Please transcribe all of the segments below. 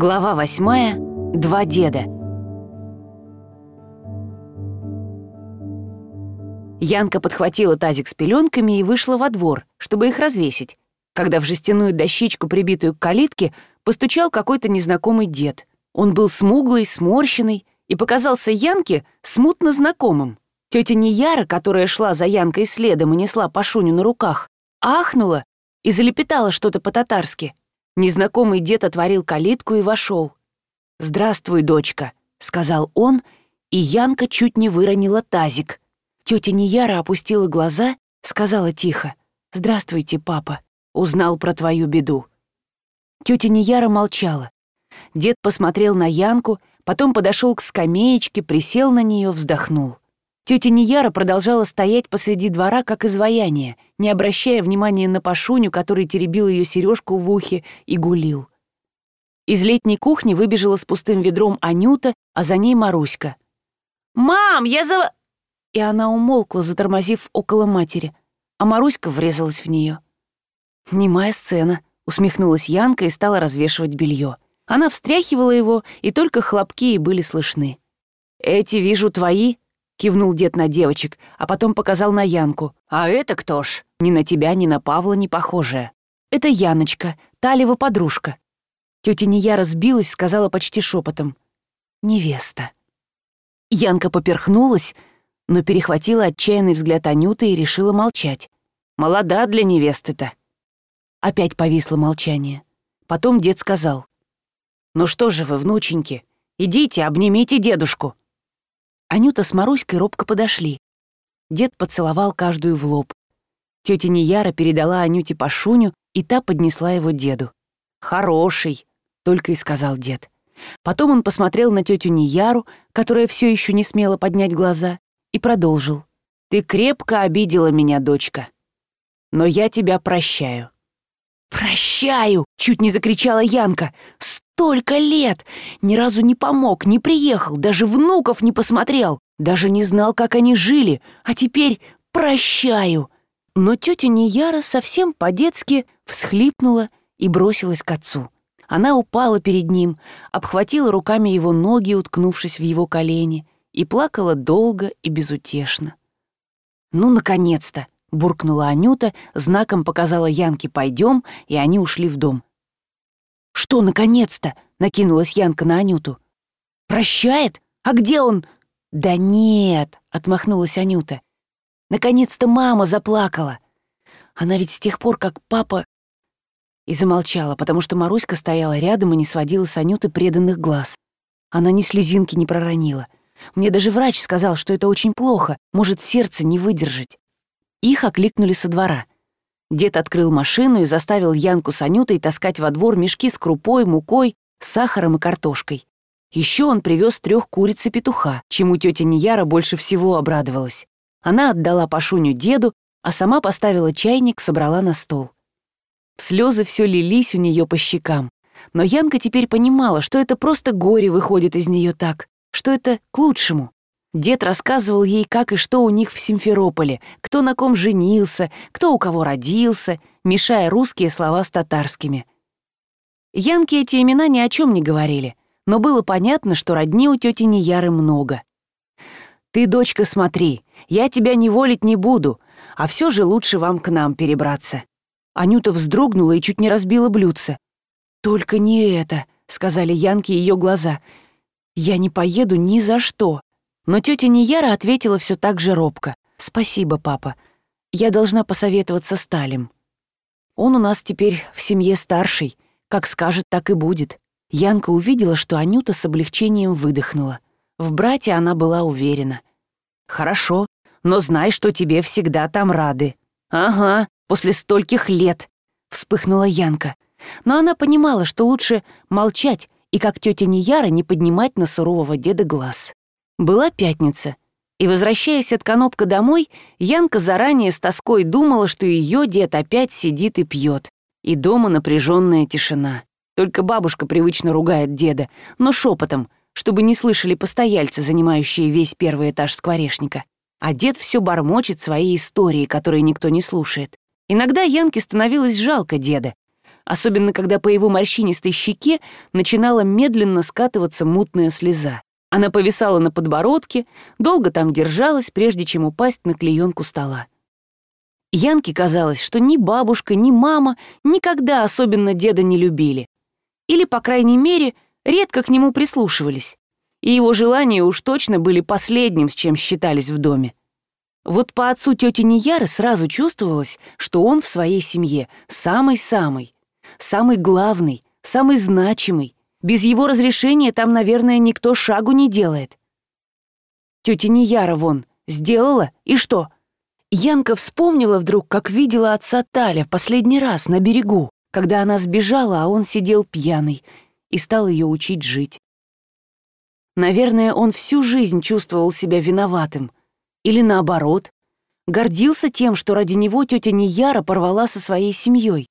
Глава восьмая. Два деда. Янка подхватила тазик с пеленками и вышла во двор, чтобы их развесить, когда в жестяную дощечку, прибитую к калитке, постучал какой-то незнакомый дед. Он был смуглый, сморщенный и показался Янке смутно знакомым. Тетя Нияра, которая шла за Янкой следом и несла Пашуню на руках, ахнула и залепетала что-то по-татарски. Незнакомый дед отворил калитку и вошел. «Здравствуй, дочка», — сказал он, и Янка чуть не выронила тазик. Тетя Нияра опустила глаза, сказала тихо. «Здравствуйте, папа. Узнал про твою беду». Тетя Нияра молчала. Дед посмотрел на Янку, потом подошел к скамеечке, присел на нее, вздохнул. Тетя Нияра продолжала стоять посреди двора, как изваяние, не обращая внимания на Пашуню, который теребил ее сережку в ухе и гулил. Из летней кухни выбежала с пустым ведром Анюта, а за ней Маруська. «Мам, я за...» И она умолкла, затормозив около матери, а Маруська врезалась в нее. «Немая сцена», — усмехнулась Янка и стала развешивать белье. Она встряхивала его, и только хлопки и были слышны. «Эти, вижу, твои», кивнул дед на девочек, а потом показал на Янку. «А это кто ж? Ни на тебя, ни на Павла не похожая. Это Яночка, Талева подружка». Тетя Ния разбилась, сказала почти шепотом. «Невеста». Янка поперхнулась, но перехватила отчаянный взгляд Анюты и решила молчать. «Молода для невесты-то». Опять повисло молчание. Потом дед сказал. «Ну что же вы, внученьки, идите, обнимите дедушку». Анюта с Маруськой робко подошли. Дед поцеловал каждую в лоб. Тетя Нияра передала Анюте Пашуню, и та поднесла его деду. «Хороший», — только и сказал дед. Потом он посмотрел на тетю Неяру, которая все еще не смела поднять глаза, и продолжил. «Ты крепко обидела меня, дочка. Но я тебя прощаю». «Прощаю!» — чуть не закричала Янка. Столько лет! Ни разу не помог, не приехал, даже внуков не посмотрел, даже не знал, как они жили, а теперь прощаю!» Но тетя Нияра совсем по-детски всхлипнула и бросилась к отцу. Она упала перед ним, обхватила руками его ноги, уткнувшись в его колени, и плакала долго и безутешно. «Ну, наконец-то!» — буркнула Анюта, знаком показала Янке «пойдем», и они ушли в дом. «Что, наконец-то?» — накинулась Янка на Анюту. «Прощает? А где он?» «Да нет», — отмахнулась Анюта. «Наконец-то мама заплакала. Она ведь с тех пор, как папа...» И замолчала, потому что Маруська стояла рядом и не сводила с Анюты преданных глаз. Она ни слезинки не проронила. Мне даже врач сказал, что это очень плохо, может сердце не выдержать. Их окликнули со двора — Дед открыл машину и заставил Янку с Анютой таскать во двор мешки с крупой, мукой, сахаром и картошкой. Еще он привез трех куриц и петуха, чему тетя Нияра больше всего обрадовалась. Она отдала Пашуню деду, а сама поставила чайник, собрала на стол. Слезы все лились у нее по щекам. Но Янка теперь понимала, что это просто горе выходит из нее так, что это к лучшему. Дед рассказывал ей, как и что у них в Симферополе, кто на ком женился, кто у кого родился, мешая русские слова с татарскими. Янке эти имена ни о чем не говорили, но было понятно, что родни у тети Неяры много. «Ты, дочка, смотри, я тебя не волить не буду, а все же лучше вам к нам перебраться». Анюта вздрогнула и чуть не разбила блюдце. «Только не это», — сказали Янке ее глаза. «Я не поеду ни за что». Но тетя Нияра ответила все так же робко. «Спасибо, папа. Я должна посоветоваться с Талем. Он у нас теперь в семье старший. Как скажет, так и будет». Янка увидела, что Анюта с облегчением выдохнула. В брате она была уверена. «Хорошо, но знай, что тебе всегда там рады». «Ага, после стольких лет», — вспыхнула Янка. Но она понимала, что лучше молчать и, как тетя Нияра, не поднимать на сурового деда глаз. Была пятница, и, возвращаясь от Конопка домой, Янка заранее с тоской думала, что ее дед опять сидит и пьет, и дома напряженная тишина. Только бабушка привычно ругает деда, но шепотом, чтобы не слышали постояльцы, занимающие весь первый этаж скворечника. А дед все бормочет свои истории, которые никто не слушает. Иногда Янке становилось жалко деда. особенно когда по его морщинистой щеке начинала медленно скатываться мутная слеза. Она повисала на подбородке, долго там держалась, прежде чем упасть на клеенку стола. Янке казалось, что ни бабушка, ни мама никогда особенно деда не любили. Или, по крайней мере, редко к нему прислушивались. И его желания уж точно были последним, с чем считались в доме. Вот по отцу тети Нияры сразу чувствовалось, что он в своей семье самый-самый, самый главный, самый значимый. Без его разрешения там, наверное, никто шагу не делает. Тетя Нияра вон сделала, и что? Янка вспомнила вдруг, как видела отца Таля в последний раз на берегу, когда она сбежала, а он сидел пьяный и стал ее учить жить. Наверное, он всю жизнь чувствовал себя виноватым. Или наоборот, гордился тем, что ради него тетя Нияра порвала со своей семьей.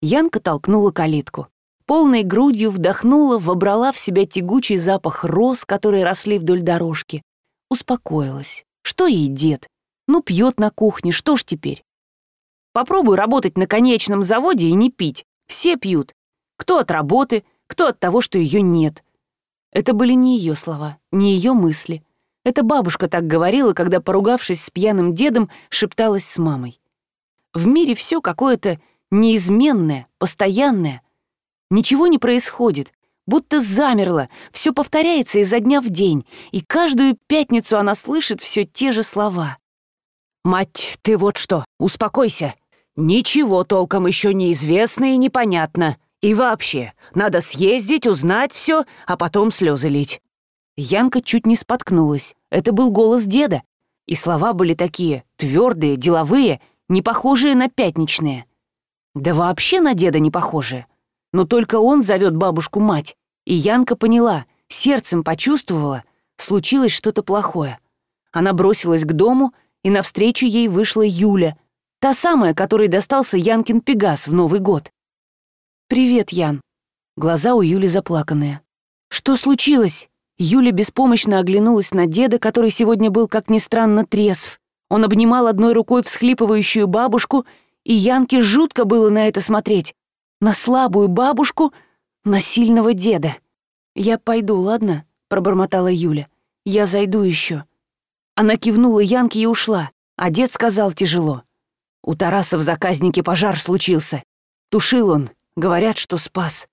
Янка толкнула калитку. Полной грудью вдохнула, вобрала в себя тягучий запах роз, которые росли вдоль дорожки. Успокоилась. Что ей дед? Ну, пьет на кухне, что ж теперь? Попробуй работать на конечном заводе и не пить. Все пьют. Кто от работы, кто от того, что ее нет. Это были не ее слова, не ее мысли. Это бабушка так говорила, когда, поругавшись с пьяным дедом, шепталась с мамой. В мире все какое-то неизменное, постоянное. Ничего не происходит, будто замерло, все повторяется изо дня в день, и каждую пятницу она слышит все те же слова. «Мать, ты вот что, успокойся. Ничего толком еще неизвестно и непонятно. И вообще, надо съездить, узнать все, а потом слезы лить». Янка чуть не споткнулась. Это был голос деда. И слова были такие, твердые, деловые, не похожие на пятничные. Да вообще на деда не похожие. Но только он зовет бабушку мать. И Янка поняла, сердцем почувствовала, случилось что-то плохое. Она бросилась к дому и навстречу ей вышла Юля, та самая, которой достался Янкин Пегас в Новый год. «Привет, Ян». Глаза у Юли заплаканные. «Что случилось?» Юля беспомощно оглянулась на деда, который сегодня был, как ни странно, трезв. Он обнимал одной рукой всхлипывающую бабушку, и Янке жутко было на это смотреть. На слабую бабушку, на сильного деда. «Я пойду, ладно?» — пробормотала Юля. «Я зайду еще. Она кивнула Янке и ушла, а дед сказал тяжело. У Тараса в заказнике пожар случился. Тушил он, говорят, что спас.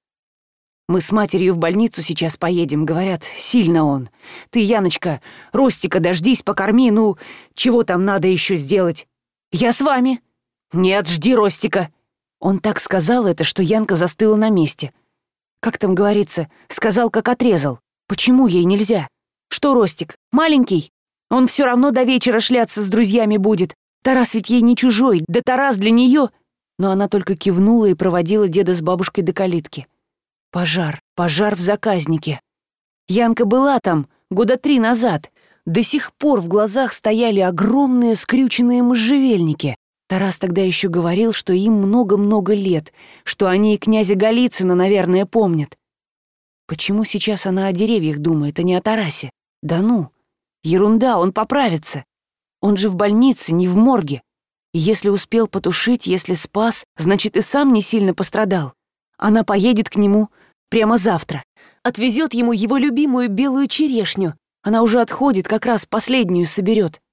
Мы с матерью в больницу сейчас поедем, говорят, сильно он. Ты, Яночка, Ростика дождись, покорми, ну, чего там надо еще сделать? Я с вами. Нет, жди Ростика. Он так сказал это, что Янка застыла на месте. Как там говорится, сказал, как отрезал. Почему ей нельзя? Что Ростик, маленький? Он все равно до вечера шляться с друзьями будет. Тарас ведь ей не чужой, да Тарас для нее. Но она только кивнула и проводила деда с бабушкой до калитки. Пожар, пожар в заказнике. Янка была там года три назад. До сих пор в глазах стояли огромные скрюченные можжевельники. Тарас тогда еще говорил, что им много-много лет, что они и князя Голицына, наверное, помнят. Почему сейчас она о деревьях думает, а не о Тарасе? Да ну! Ерунда, он поправится. Он же в больнице, не в морге. И если успел потушить, если спас, значит и сам не сильно пострадал. Она поедет к нему прямо завтра. Отвезет ему его любимую белую черешню. Она уже отходит, как раз последнюю соберет.